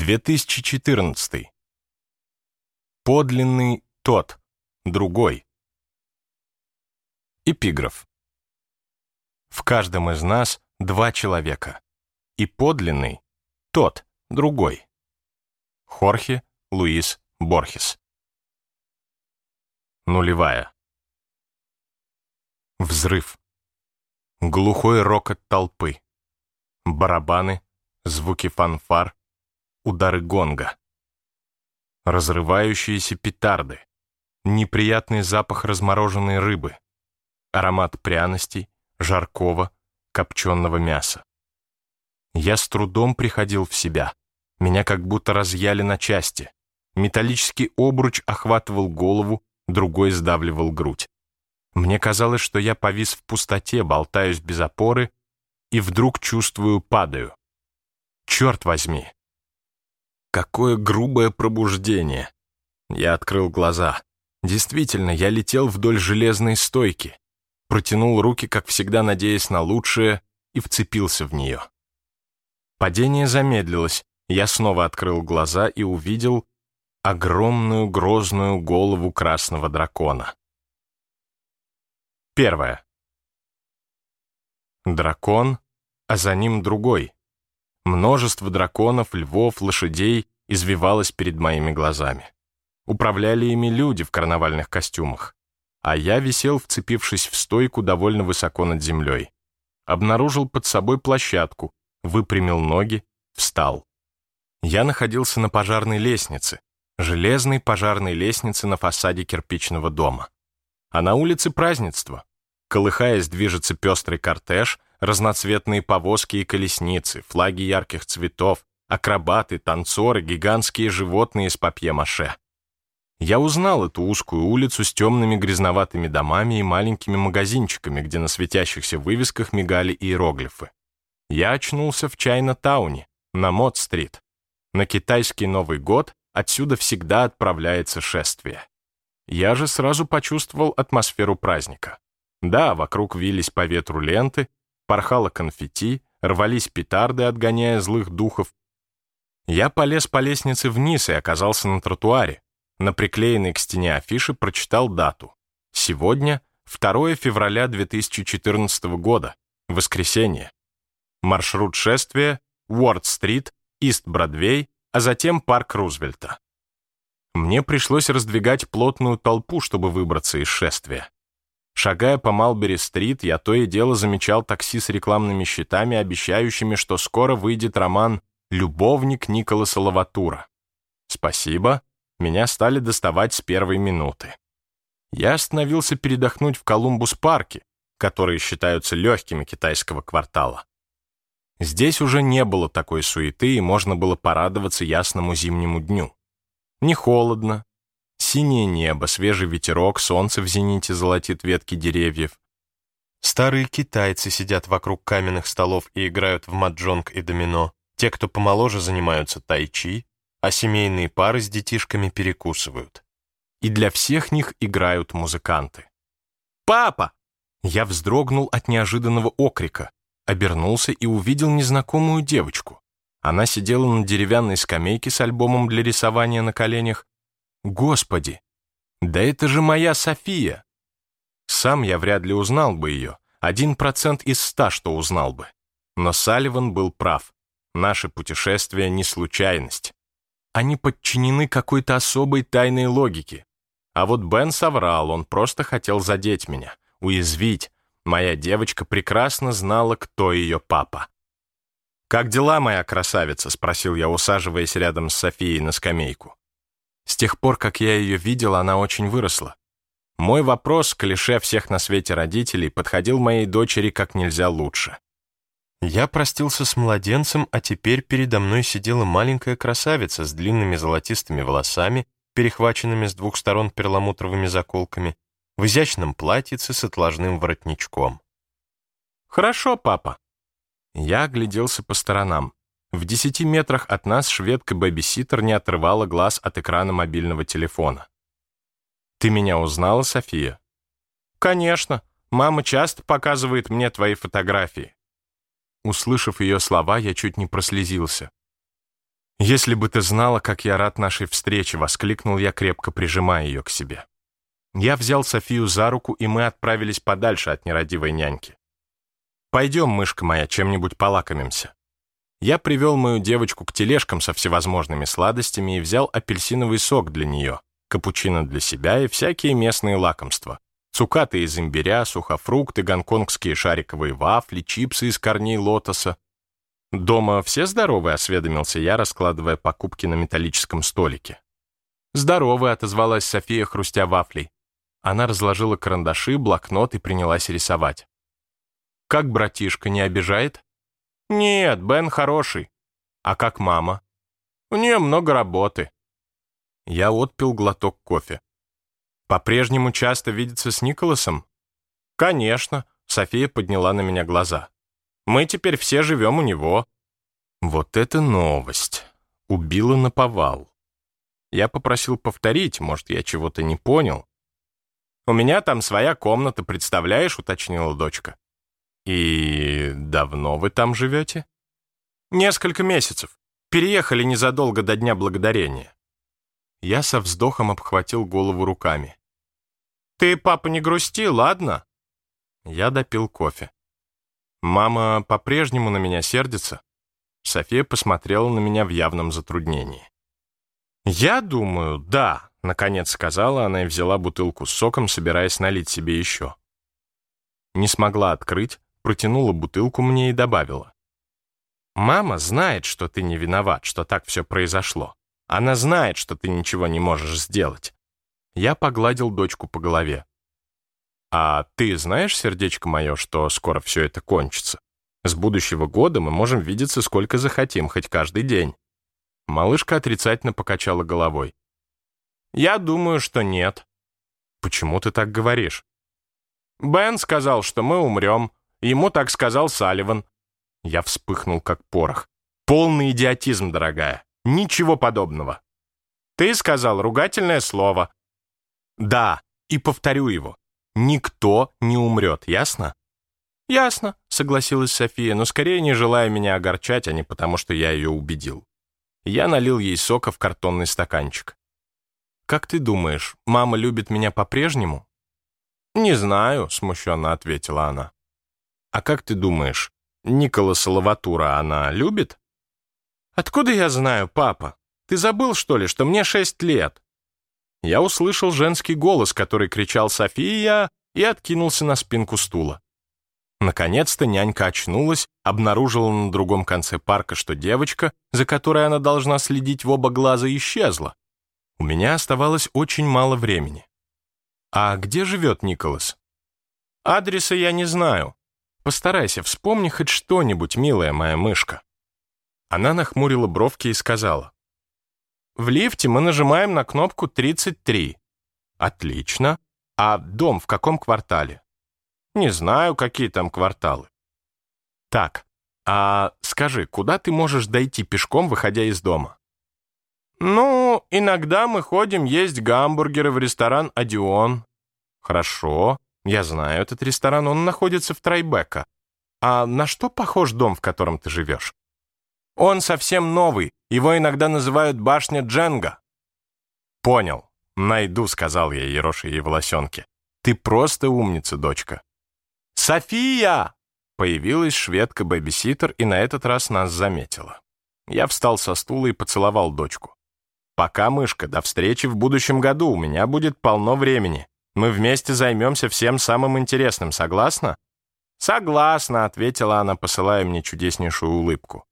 2014. Подлинный тот, другой. Эпиграф. В каждом из нас два человека. И подлинный тот, другой. Хорхе Луис Борхес. Нулевая. Взрыв. Глухой рокот толпы. Барабаны, звуки фанфар, удары гонга. Разрывающиеся петарды, неприятный запах размороженной рыбы, аромат пряностей, жаркого, копченого мяса. Я с трудом приходил в себя. Меня как будто разъяли на части. Металлический обруч охватывал голову, другой сдавливал грудь. Мне казалось, что я повис в пустоте, болтаюсь без опоры, и вдруг чувствую, падаю. Черт возьми, Какое грубое пробуждение. Я открыл глаза. Действительно, я летел вдоль железной стойки. Протянул руки, как всегда, надеясь на лучшее, и вцепился в нее. Падение замедлилось. Я снова открыл глаза и увидел огромную грозную голову красного дракона. Первое. Дракон, а за ним другой. Множество драконов, львов, лошадей извивалось перед моими глазами. Управляли ими люди в карнавальных костюмах. А я висел, вцепившись в стойку довольно высоко над землей. Обнаружил под собой площадку, выпрямил ноги, встал. Я находился на пожарной лестнице, железной пожарной лестнице на фасаде кирпичного дома. А на улице празднество. Колыхаясь, движется пестрый кортеж — разноцветные повозки и колесницы, флаги ярких цветов, акробаты, танцоры, гигантские животные из папье-маше. Я узнал эту узкую улицу с темными грязноватыми домами и маленькими магазинчиками, где на светящихся вывесках мигали иероглифы. Я очнулся в Чайна-тауне, на Мод-стрит. На китайский Новый год отсюда всегда отправляется шествие. Я же сразу почувствовал атмосферу праздника. Да, вокруг вились по ветру ленты, порхало конфетти, рвались петарды, отгоняя злых духов. Я полез по лестнице вниз и оказался на тротуаре. На приклеенной к стене афише прочитал дату. Сегодня 2 февраля 2014 года, воскресенье. Маршрут шествия Уорд-стрит, Ист-Бродвей, а затем парк Рузвельта. Мне пришлось раздвигать плотную толпу, чтобы выбраться из шествия. Шагая по Малбери-стрит, я то и дело замечал такси с рекламными щитами, обещающими, что скоро выйдет роман «Любовник Николаса Лаватура». Спасибо, меня стали доставать с первой минуты. Я остановился передохнуть в Колумбус-парке, которые считаются легкими китайского квартала. Здесь уже не было такой суеты, и можно было порадоваться ясному зимнему дню. Не холодно, Синее небо, свежий ветерок, солнце в зените золотит ветки деревьев. Старые китайцы сидят вокруг каменных столов и играют в маджонг и домино. Те, кто помоложе, занимаются тайчи, а семейные пары с детишками перекусывают. И для всех них играют музыканты. «Папа!» Я вздрогнул от неожиданного окрика, обернулся и увидел незнакомую девочку. Она сидела на деревянной скамейке с альбомом для рисования на коленях Господи! Да это же моя София! Сам я вряд ли узнал бы ее, один процент из ста, что узнал бы. Но Салливан был прав. Наше путешествие не случайность. Они подчинены какой-то особой тайной логике. А вот Бен соврал, он просто хотел задеть меня, уязвить. Моя девочка прекрасно знала, кто ее папа. «Как дела, моя красавица?» — спросил я, усаживаясь рядом с Софией на скамейку. С тех пор, как я ее видел, она очень выросла. Мой вопрос, клише всех на свете родителей, подходил моей дочери как нельзя лучше. Я простился с младенцем, а теперь передо мной сидела маленькая красавица с длинными золотистыми волосами, перехваченными с двух сторон перламутровыми заколками, в изящном платьице с отложным воротничком. «Хорошо, папа». Я огляделся по сторонам. В десяти метрах от нас шведка-бэбиситер не отрывала глаз от экрана мобильного телефона. «Ты меня узнала, София?» «Конечно. Мама часто показывает мне твои фотографии». Услышав ее слова, я чуть не прослезился. «Если бы ты знала, как я рад нашей встрече!» — воскликнул я, крепко прижимая ее к себе. Я взял Софию за руку, и мы отправились подальше от нерадивой няньки. «Пойдем, мышка моя, чем-нибудь полакомимся». Я привел мою девочку к тележкам со всевозможными сладостями и взял апельсиновый сок для нее, капучино для себя и всякие местные лакомства. Цукаты из имбиря, сухофрукты, гонконгские шариковые вафли, чипсы из корней лотоса. «Дома все здоровы?» — осведомился я, раскладывая покупки на металлическом столике. «Здоровы», — отозвалась София, хрустя вафлей. Она разложила карандаши, блокнот и принялась рисовать. «Как братишка, не обижает?» «Нет, Бен хороший». «А как мама?» «У нее много работы». Я отпил глоток кофе. «По-прежнему часто видится с Николасом?» «Конечно», — София подняла на меня глаза. «Мы теперь все живем у него». Вот это новость. Убила на повал. Я попросил повторить, может, я чего-то не понял. «У меня там своя комната, представляешь?» — уточнила дочка. «И давно вы там живете?» «Несколько месяцев. Переехали незадолго до Дня Благодарения». Я со вздохом обхватил голову руками. «Ты, папа, не грусти, ладно?» Я допил кофе. «Мама по-прежнему на меня сердится?» София посмотрела на меня в явном затруднении. «Я думаю, да», Наконец сказала она и взяла бутылку с соком, собираясь налить себе еще. Не смогла открыть, протянула бутылку мне и добавила. «Мама знает, что ты не виноват, что так все произошло. Она знает, что ты ничего не можешь сделать». Я погладил дочку по голове. «А ты знаешь, сердечко мое, что скоро все это кончится? С будущего года мы можем видеться сколько захотим, хоть каждый день». Малышка отрицательно покачала головой. Я думаю, что нет. Почему ты так говоришь? Бен сказал, что мы умрем. Ему так сказал Салливан. Я вспыхнул, как порох. Полный идиотизм, дорогая. Ничего подобного. Ты сказал ругательное слово. Да, и повторю его. Никто не умрет, ясно? Ясно, согласилась София, но скорее не желая меня огорчать, а не потому, что я ее убедил. Я налил ей сока в картонный стаканчик. «Как ты думаешь, мама любит меня по-прежнему?» «Не знаю», — смущенно ответила она. «А как ты думаешь, Николаса Лаватура она любит?» «Откуда я знаю, папа? Ты забыл, что ли, что мне шесть лет?» Я услышал женский голос, который кричал «София!» и откинулся на спинку стула. Наконец-то нянька очнулась, обнаружила на другом конце парка, что девочка, за которой она должна следить в оба глаза, исчезла. У меня оставалось очень мало времени. А где живет Николас? Адреса я не знаю. Постарайся, вспомни хоть что-нибудь, милая моя мышка. Она нахмурила бровки и сказала. В лифте мы нажимаем на кнопку 33. Отлично. А дом в каком квартале? Не знаю, какие там кварталы. Так, а скажи, куда ты можешь дойти пешком, выходя из дома? «Ну, иногда мы ходим есть гамбургеры в ресторан «Одион». «Хорошо, я знаю этот ресторан, он находится в Трайбека. А на что похож дом, в котором ты живешь?» «Он совсем новый, его иногда называют башня Дженга». «Понял, найду», — сказал я Ероше ей волосенке. «Ты просто умница, дочка». «София!» Появилась шведка-бэбиситер и на этот раз нас заметила. Я встал со стула и поцеловал дочку. Пока, мышка, до встречи в будущем году, у меня будет полно времени. Мы вместе займемся всем самым интересным, согласна?» «Согласна», — ответила она, посылая мне чудеснейшую улыбку.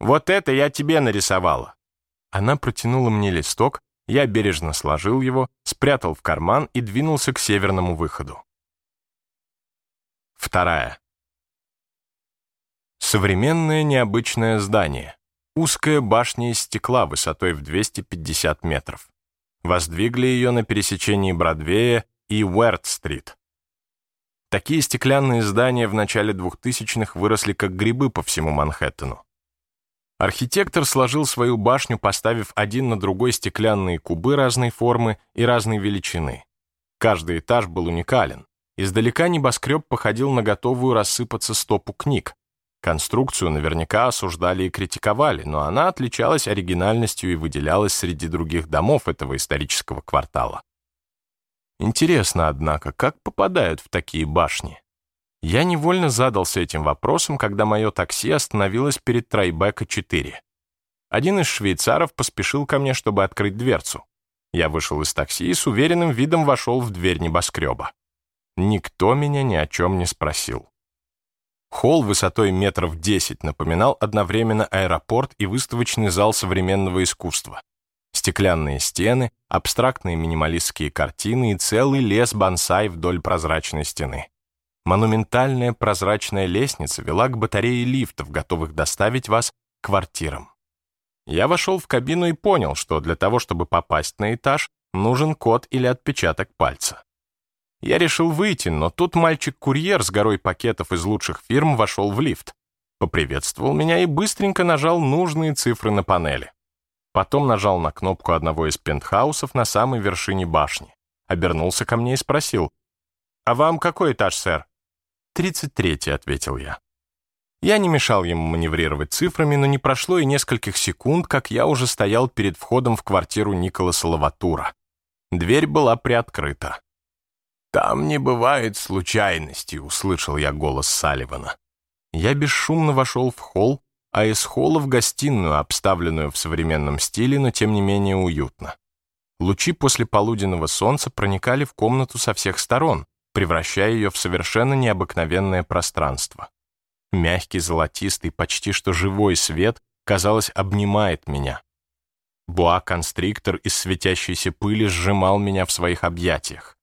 «Вот это я тебе нарисовала». Она протянула мне листок, я бережно сложил его, спрятал в карман и двинулся к северному выходу. Вторая. Современное необычное здание. Узкая башня из стекла высотой в 250 метров. Воздвигли ее на пересечении Бродвея и Уэрт-стрит. Такие стеклянные здания в начале 2000-х выросли как грибы по всему Манхэттену. Архитектор сложил свою башню, поставив один на другой стеклянные кубы разной формы и разной величины. Каждый этаж был уникален. Издалека небоскреб походил на готовую рассыпаться стопу книг, Конструкцию наверняка осуждали и критиковали, но она отличалась оригинальностью и выделялась среди других домов этого исторического квартала. Интересно, однако, как попадают в такие башни? Я невольно задался этим вопросом, когда мое такси остановилось перед Трайбека-4. Один из швейцаров поспешил ко мне, чтобы открыть дверцу. Я вышел из такси и с уверенным видом вошел в дверь небоскреба. Никто меня ни о чем не спросил. Холл высотой метров 10 напоминал одновременно аэропорт и выставочный зал современного искусства. Стеклянные стены, абстрактные минималистские картины и целый лес бонсай вдоль прозрачной стены. Монументальная прозрачная лестница вела к батарее лифтов, готовых доставить вас к квартирам. Я вошел в кабину и понял, что для того, чтобы попасть на этаж, нужен код или отпечаток пальца. Я решил выйти, но тут мальчик-курьер с горой пакетов из лучших фирм вошел в лифт, поприветствовал меня и быстренько нажал нужные цифры на панели. Потом нажал на кнопку одного из пентхаусов на самой вершине башни, обернулся ко мне и спросил, «А вам какой этаж, сэр?» «Тридцать третий», — ответил я. Я не мешал ему маневрировать цифрами, но не прошло и нескольких секунд, как я уже стоял перед входом в квартиру Николаса Лаватура. Дверь была приоткрыта. «Там не бывает случайностей», — услышал я голос Салливана. Я бесшумно вошел в холл, а из холла в гостиную, обставленную в современном стиле, но тем не менее уютно. Лучи после полуденного солнца проникали в комнату со всех сторон, превращая ее в совершенно необыкновенное пространство. Мягкий, золотистый, почти что живой свет, казалось, обнимает меня. Буа-констриктор из светящейся пыли сжимал меня в своих объятиях.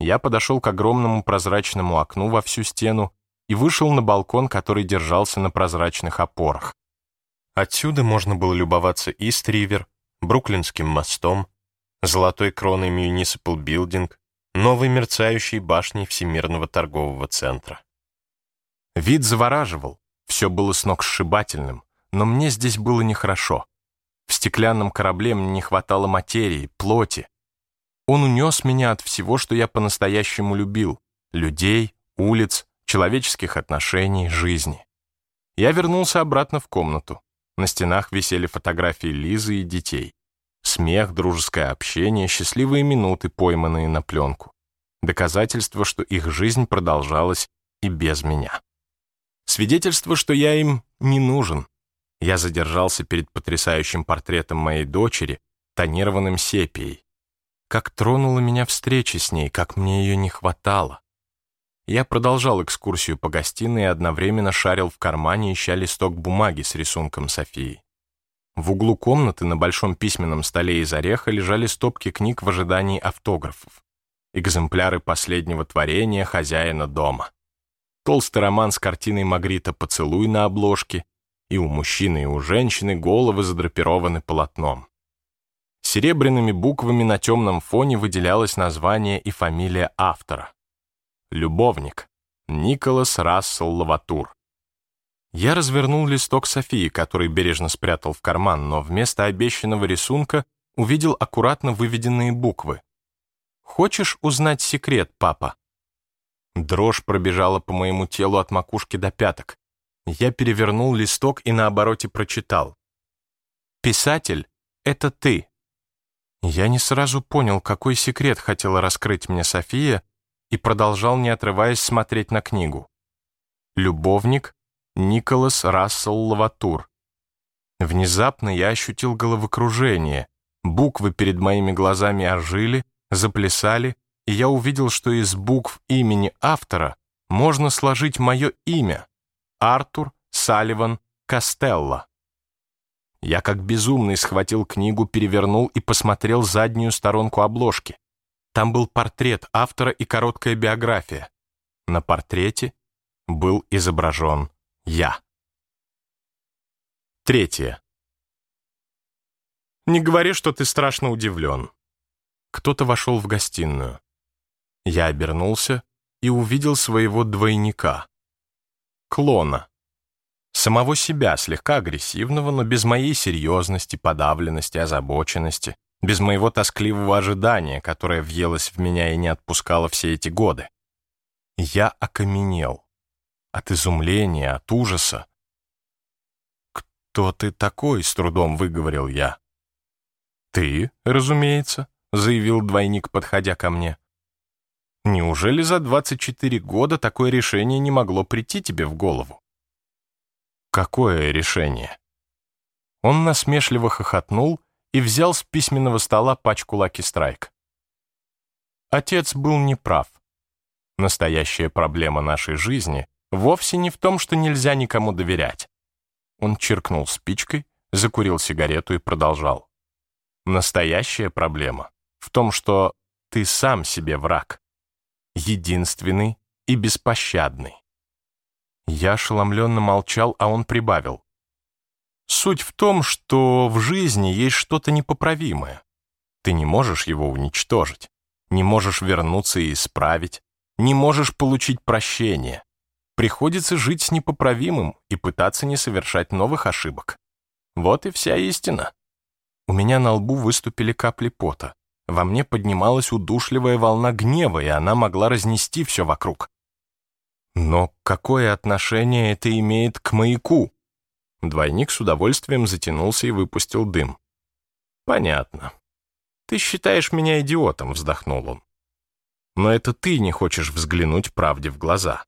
Я подошел к огромному прозрачному окну во всю стену и вышел на балкон, который держался на прозрачных опорах. Отсюда можно было любоваться Ист-Ривер, Бруклинским мостом, золотой кроной Municipal Building, новой мерцающей башней Всемирного торгового центра. Вид завораживал, все было сногсшибательным, но мне здесь было нехорошо. В стеклянном корабле мне не хватало материи, плоти. Он унес меня от всего, что я по-настоящему любил — людей, улиц, человеческих отношений, жизни. Я вернулся обратно в комнату. На стенах висели фотографии Лизы и детей. Смех, дружеское общение, счастливые минуты, пойманные на пленку. Доказательство, что их жизнь продолжалась и без меня. Свидетельство, что я им не нужен. Я задержался перед потрясающим портретом моей дочери, тонированным сепией. Как тронула меня встреча с ней, как мне ее не хватало. Я продолжал экскурсию по гостиной и одновременно шарил в кармане, ища листок бумаги с рисунком Софии. В углу комнаты на большом письменном столе из ореха лежали стопки книг в ожидании автографов. Экземпляры последнего творения хозяина дома толстый роман с картиной Магрита «Поцелуй» на обложке, и у мужчины и у женщины головы задрапированы полотном. Серебряными буквами на темном фоне выделялось название и фамилия автора. Любовник. Николас Рассел Лаватур. Я развернул листок Софии, который бережно спрятал в карман, но вместо обещанного рисунка увидел аккуратно выведенные буквы. «Хочешь узнать секрет, папа?» Дрожь пробежала по моему телу от макушки до пяток. Я перевернул листок и на обороте прочитал. «Писатель — это ты». Я не сразу понял, какой секрет хотела раскрыть мне София, и продолжал, не отрываясь, смотреть на книгу. «Любовник Николас Рассел Лаватур». Внезапно я ощутил головокружение. Буквы перед моими глазами ожили, заплясали, и я увидел, что из букв имени автора можно сложить мое имя — Артур Салливан Костелло. Я как безумный схватил книгу, перевернул и посмотрел заднюю сторонку обложки. Там был портрет автора и короткая биография. На портрете был изображен я. Третье. Не говори, что ты страшно удивлен. Кто-то вошел в гостиную. Я обернулся и увидел своего двойника. Клона. Самого себя, слегка агрессивного, но без моей серьезности, подавленности, озабоченности, без моего тоскливого ожидания, которое въелось в меня и не отпускало все эти годы. Я окаменел. От изумления, от ужаса, «Кто ты такой?» — с трудом выговорил я. «Ты, разумеется», — заявил двойник, подходя ко мне. «Неужели за 24 года такое решение не могло прийти тебе в голову?» «Какое решение?» Он насмешливо хохотнул и взял с письменного стола пачку Лаки Страйк. Отец был неправ. Настоящая проблема нашей жизни вовсе не в том, что нельзя никому доверять. Он чиркнул спичкой, закурил сигарету и продолжал. Настоящая проблема в том, что ты сам себе враг. Единственный и беспощадный. Я ошеломленно молчал, а он прибавил. Суть в том, что в жизни есть что-то непоправимое. Ты не можешь его уничтожить, не можешь вернуться и исправить, не можешь получить прощение. Приходится жить с непоправимым и пытаться не совершать новых ошибок. Вот и вся истина. У меня на лбу выступили капли пота. Во мне поднималась удушливая волна гнева, и она могла разнести все вокруг. Но какое отношение это имеет к маяку? Двойник с удовольствием затянулся и выпустил дым. «Понятно. Ты считаешь меня идиотом», — вздохнул он. «Но это ты не хочешь взглянуть правде в глаза».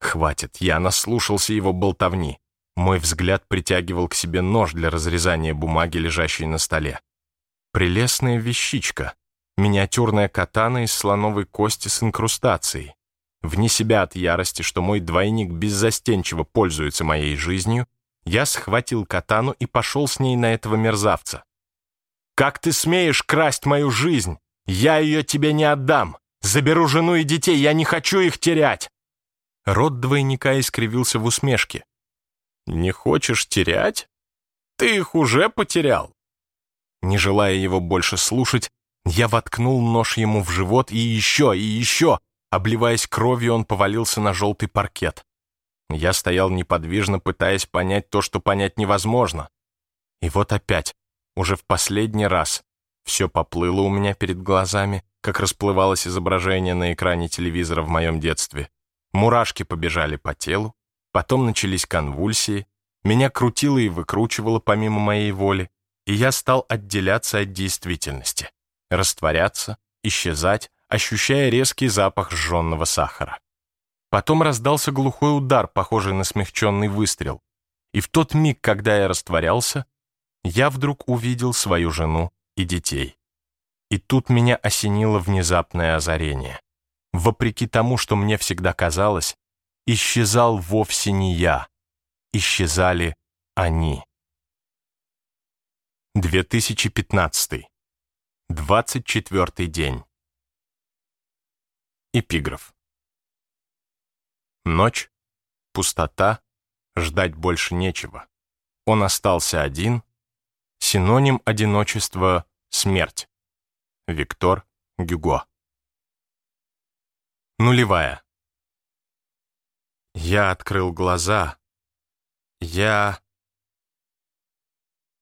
Хватит, я наслушался его болтовни. Мой взгляд притягивал к себе нож для разрезания бумаги, лежащей на столе. Прелестная вещичка. Миниатюрная катана из слоновой кости с инкрустацией. Вне себя от ярости, что мой двойник беззастенчиво пользуется моей жизнью, я схватил катану и пошел с ней на этого мерзавца. «Как ты смеешь красть мою жизнь? Я ее тебе не отдам! Заберу жену и детей, я не хочу их терять!» Рот двойника искривился в усмешке. «Не хочешь терять? Ты их уже потерял!» Не желая его больше слушать, я воткнул нож ему в живот и еще, и еще. Обливаясь кровью, он повалился на желтый паркет. Я стоял неподвижно, пытаясь понять то, что понять невозможно. И вот опять, уже в последний раз, все поплыло у меня перед глазами, как расплывалось изображение на экране телевизора в моем детстве. Мурашки побежали по телу, потом начались конвульсии, меня крутило и выкручивало помимо моей воли, и я стал отделяться от действительности, растворяться, исчезать, ощущая резкий запах сжженного сахара. Потом раздался глухой удар, похожий на смягченный выстрел. И в тот миг, когда я растворялся, я вдруг увидел свою жену и детей. И тут меня осенило внезапное озарение. Вопреки тому, что мне всегда казалось, исчезал вовсе не я, исчезали они. 2015. 24 день. Эпиграф. Ночь, пустота, ждать больше нечего. Он остался один. Синоним одиночества — смерть. Виктор Гюго. Нулевая. Я открыл глаза. Я